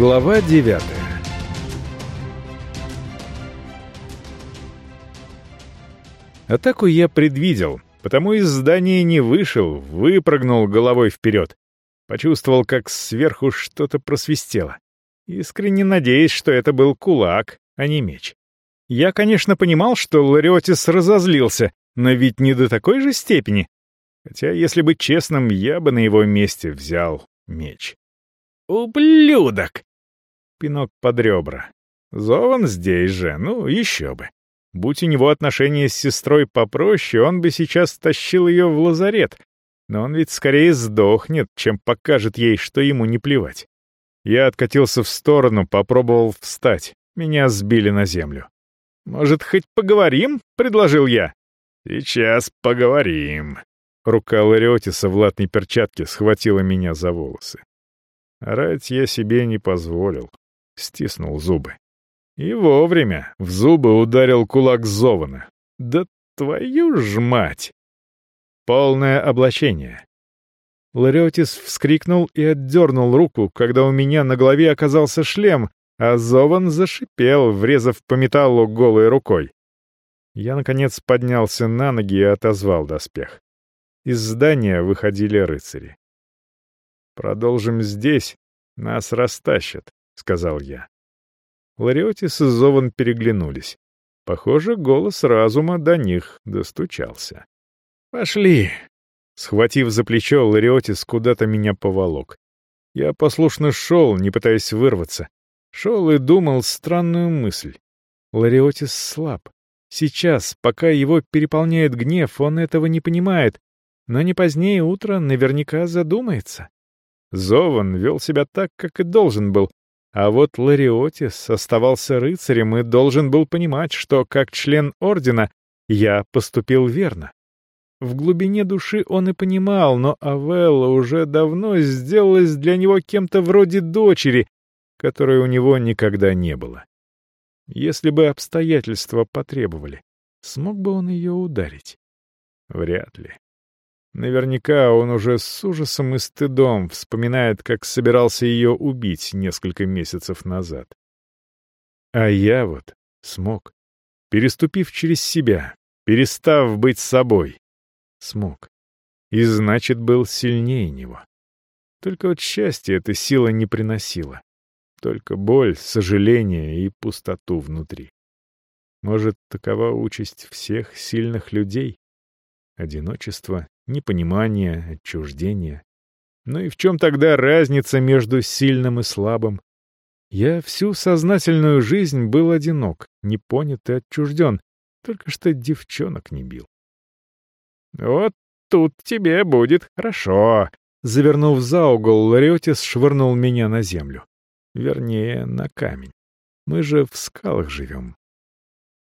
Глава девятая Атаку я предвидел, потому из здания не вышел, выпрыгнул головой вперед. Почувствовал, как сверху что-то просвистело. Искренне надеясь, что это был кулак, а не меч. Я, конечно, понимал, что Лариотис разозлился, но ведь не до такой же степени. Хотя, если быть честным, я бы на его месте взял меч. «Ублюдок!» Пинок под ребра. Зован здесь же, ну, еще бы. Будь у него отношения с сестрой попроще, он бы сейчас тащил ее в лазарет. Но он ведь скорее сдохнет, чем покажет ей, что ему не плевать. Я откатился в сторону, попробовал встать. Меня сбили на землю. «Может, хоть поговорим?» — предложил я. «Сейчас поговорим». Рука Лариотиса в латной перчатке схватила меня за волосы. Орать я себе не позволил. Стиснул зубы. И вовремя в зубы ударил кулак Зована. Да твою ж мать! Полное облачение. Лариотис вскрикнул и отдернул руку, когда у меня на голове оказался шлем, а Зован зашипел, врезав по металлу голой рукой. Я, наконец, поднялся на ноги и отозвал доспех. Из здания выходили рыцари. «Продолжим здесь, нас растащат», — сказал я. Лариотис и Зован переглянулись. Похоже, голос разума до них достучался. «Пошли!» Схватив за плечо, Лариотис куда-то меня поволок. Я послушно шел, не пытаясь вырваться. Шел и думал странную мысль. Лариотис слаб. Сейчас, пока его переполняет гнев, он этого не понимает, но не позднее утра наверняка задумается. Зован вел себя так, как и должен был, а вот Лариотис оставался рыцарем и должен был понимать, что, как член Ордена, я поступил верно. В глубине души он и понимал, но Авелла уже давно сделалась для него кем-то вроде дочери, которой у него никогда не было. Если бы обстоятельства потребовали, смог бы он ее ударить? Вряд ли. Наверняка он уже с ужасом и стыдом вспоминает, как собирался ее убить несколько месяцев назад. А я вот смог, переступив через себя, перестав быть собой. Смог. И значит, был сильнее него. Только вот счастье эта сила не приносила. Только боль, сожаление и пустоту внутри. Может, такова участь всех сильных людей? Одиночество непонимание, отчуждение. Ну и в чем тогда разница между сильным и слабым? Я всю сознательную жизнь был одинок, не понят и отчужден, только что девчонок не бил. «Вот тут тебе будет хорошо», — завернув за угол, Лариотис швырнул меня на землю. Вернее, на камень. Мы же в скалах живем.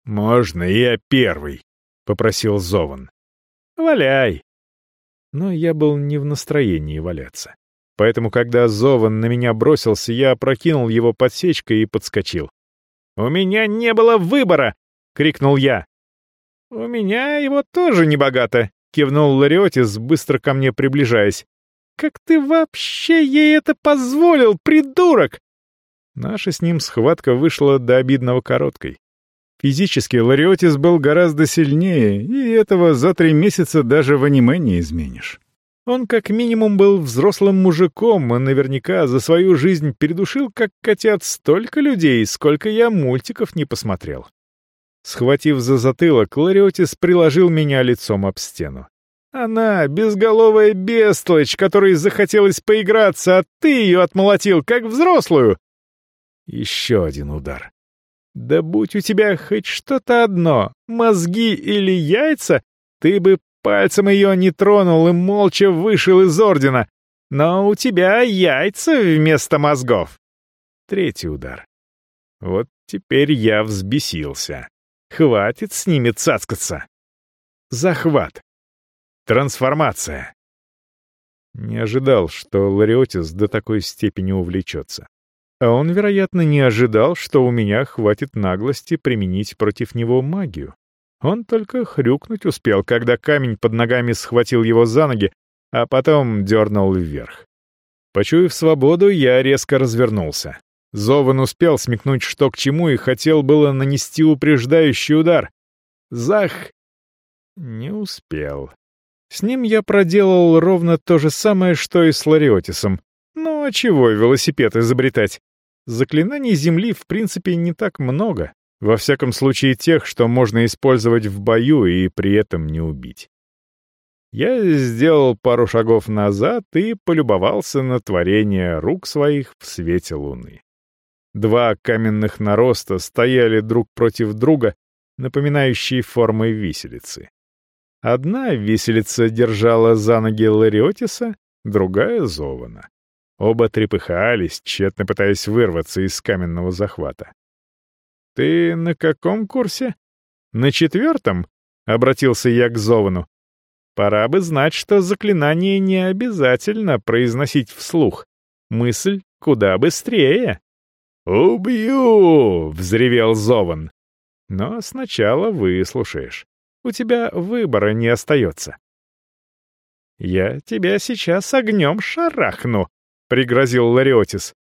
«Можно я первый?» — попросил Зован. «Валяй!» Но я был не в настроении валяться. Поэтому, когда Зован на меня бросился, я опрокинул его подсечкой и подскочил. «У меня не было выбора!» — крикнул я. «У меня его тоже небогато», — кивнул Лариотис, быстро ко мне приближаясь. «Как ты вообще ей это позволил, придурок?» Наша с ним схватка вышла до обидного короткой. Физически Лариотис был гораздо сильнее, и этого за три месяца даже в аниме не изменишь. Он как минимум был взрослым мужиком, и наверняка за свою жизнь передушил, как котят, столько людей, сколько я мультиков не посмотрел. Схватив за затылок, Лариотис приложил меня лицом об стену. Она — безголовая бестолочь, которой захотелось поиграться, а ты ее отмолотил, как взрослую. Еще один удар. Да будь у тебя хоть что-то одно, мозги или яйца, ты бы пальцем ее не тронул и молча вышел из ордена. Но у тебя яйца вместо мозгов. Третий удар. Вот теперь я взбесился. Хватит с ними цацкаться. Захват. Трансформация. Не ожидал, что Лариотис до такой степени увлечется. А он, вероятно, не ожидал, что у меня хватит наглости применить против него магию. Он только хрюкнуть успел, когда камень под ногами схватил его за ноги, а потом дернул вверх. Почуяв свободу, я резко развернулся. Зован успел смекнуть, что к чему, и хотел было нанести упреждающий удар. Зах! Не успел. С ним я проделал ровно то же самое, что и с Лариотисом. Ну а чего велосипед изобретать? Заклинаний Земли в принципе не так много. Во всяком случае тех, что можно использовать в бою и при этом не убить. Я сделал пару шагов назад и полюбовался на творение рук своих в свете луны. Два каменных нароста стояли друг против друга, напоминающие формой виселицы. Одна виселица держала за ноги Лариотиса, другая — Зована. Оба трепыхались, тщетно пытаясь вырваться из каменного захвата. «Ты на каком курсе?» «На четвертом?» — обратился я к Зовану. Пора бы знать, что заклинание не обязательно произносить вслух. Мысль куда быстрее. «Убью!» — взревел Зован. «Но сначала выслушаешь. У тебя выбора не остается». «Я тебя сейчас огнем шарахну», — пригрозил Лариотис.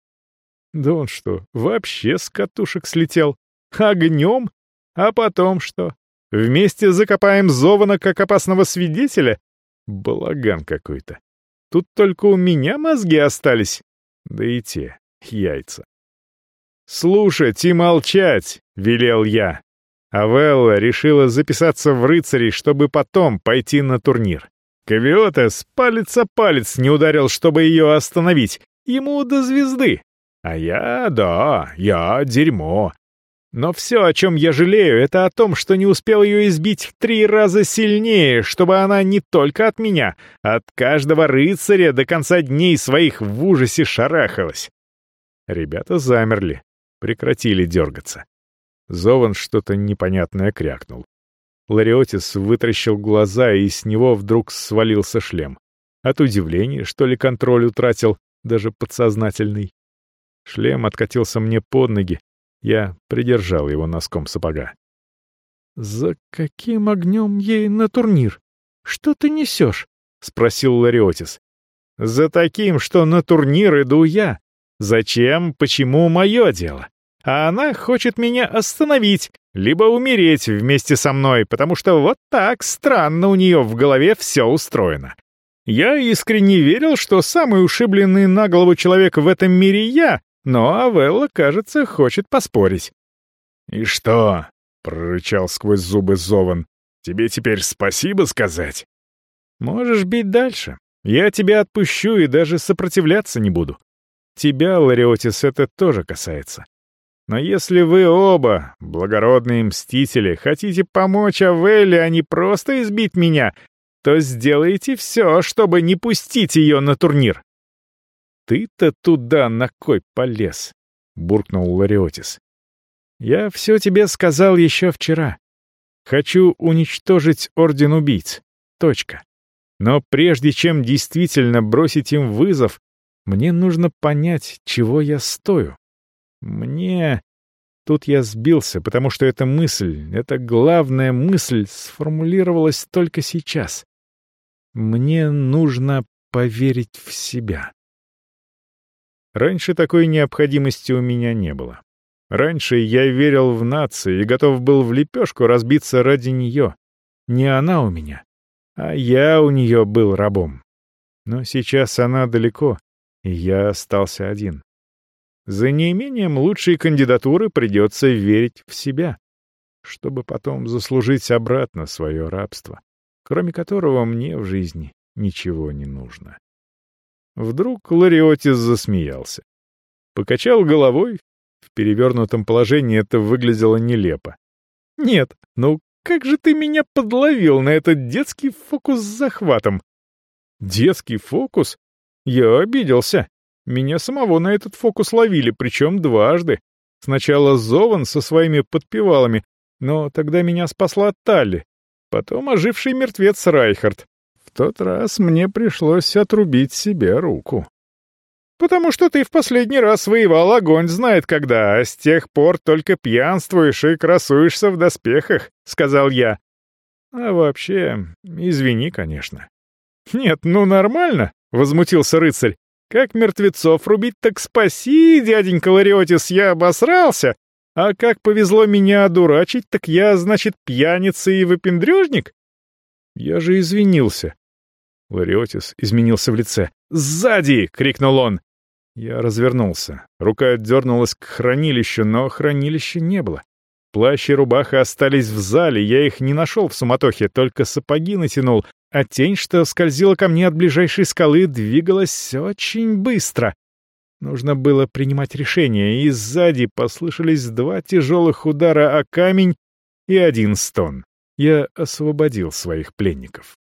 «Да он что, вообще с катушек слетел? Огнем? А потом что? Вместе закопаем Зована как опасного свидетеля? Балаган какой-то. Тут только у меня мозги остались. Да и те, яйца. «Слушать и молчать!» — велел я. Авелла решила записаться в рыцари, чтобы потом пойти на турнир. Кавиотес палец о палец не ударил, чтобы ее остановить. Ему до звезды. А я, да, я дерьмо. Но все, о чем я жалею, это о том, что не успел ее избить в три раза сильнее, чтобы она не только от меня, от каждого рыцаря до конца дней своих в ужасе шарахалась. Ребята замерли, прекратили дергаться. Зован что-то непонятное крякнул. Лариотис вытращил глаза, и с него вдруг свалился шлем. От удивления, что ли, контроль утратил, даже подсознательный. Шлем откатился мне под ноги, я придержал его носком сапога. «За каким огнем ей на турнир? Что ты несешь?» — спросил Лариотис. «За таким, что на турнир иду я. Зачем, почему — мое дело. А она хочет меня остановить, либо умереть вместе со мной, потому что вот так странно у нее в голове все устроено. Я искренне верил, что самый ушибленный на голову человек в этом мире я, но Авелла, кажется, хочет поспорить. «И что?» — прорычал сквозь зубы Зован. «Тебе теперь спасибо сказать?» «Можешь бить дальше. Я тебя отпущу и даже сопротивляться не буду. Тебя, Лариотис, это тоже касается. Но если вы оба, благородные мстители, хотите помочь Авелле, а не просто избить меня, то сделайте все, чтобы не пустить ее на турнир. «Ты-то туда на кой полез?» — буркнул Лариотис. «Я все тебе сказал еще вчера. Хочу уничтожить Орден Убийц. Точка. Но прежде чем действительно бросить им вызов, мне нужно понять, чего я стою. Мне...» Тут я сбился, потому что эта мысль, эта главная мысль сформулировалась только сейчас. Мне нужно поверить в себя. Раньше такой необходимости у меня не было. Раньше я верил в нации и готов был в лепешку разбиться ради нее. Не она у меня, а я у нее был рабом. Но сейчас она далеко, и я остался один. За неимением лучшей кандидатуры придется верить в себя, чтобы потом заслужить обратно свое рабство, кроме которого мне в жизни ничего не нужно. Вдруг Лариотис засмеялся. Покачал головой. В перевернутом положении это выглядело нелепо. «Нет, ну как же ты меня подловил на этот детский фокус с захватом?» «Детский фокус? Я обиделся. Меня самого на этот фокус ловили, причем дважды. Сначала Зован со своими подпевалами, но тогда меня спасла Талли. Потом оживший мертвец Райхард. В тот раз мне пришлось отрубить себе руку. «Потому что ты в последний раз воевал огонь знает когда, а с тех пор только пьянствуешь и красуешься в доспехах», — сказал я. «А вообще, извини, конечно». «Нет, ну нормально», — возмутился рыцарь. Как мертвецов рубить, так спаси, дяденька Лариотис, я обосрался. А как повезло меня одурачить, так я, значит, пьяница и выпендрежник? Я же извинился. Лариотис изменился в лице. «Сзади!» — крикнул он. Я развернулся. Рука отдернулась к хранилищу, но хранилища не было. Плащ и рубаха остались в зале, я их не нашел в суматохе, только сапоги натянул, а тень, что скользила ко мне от ближайшей скалы, двигалась очень быстро. Нужно было принимать решение, и сзади послышались два тяжелых удара о камень и один стон. Я освободил своих пленников.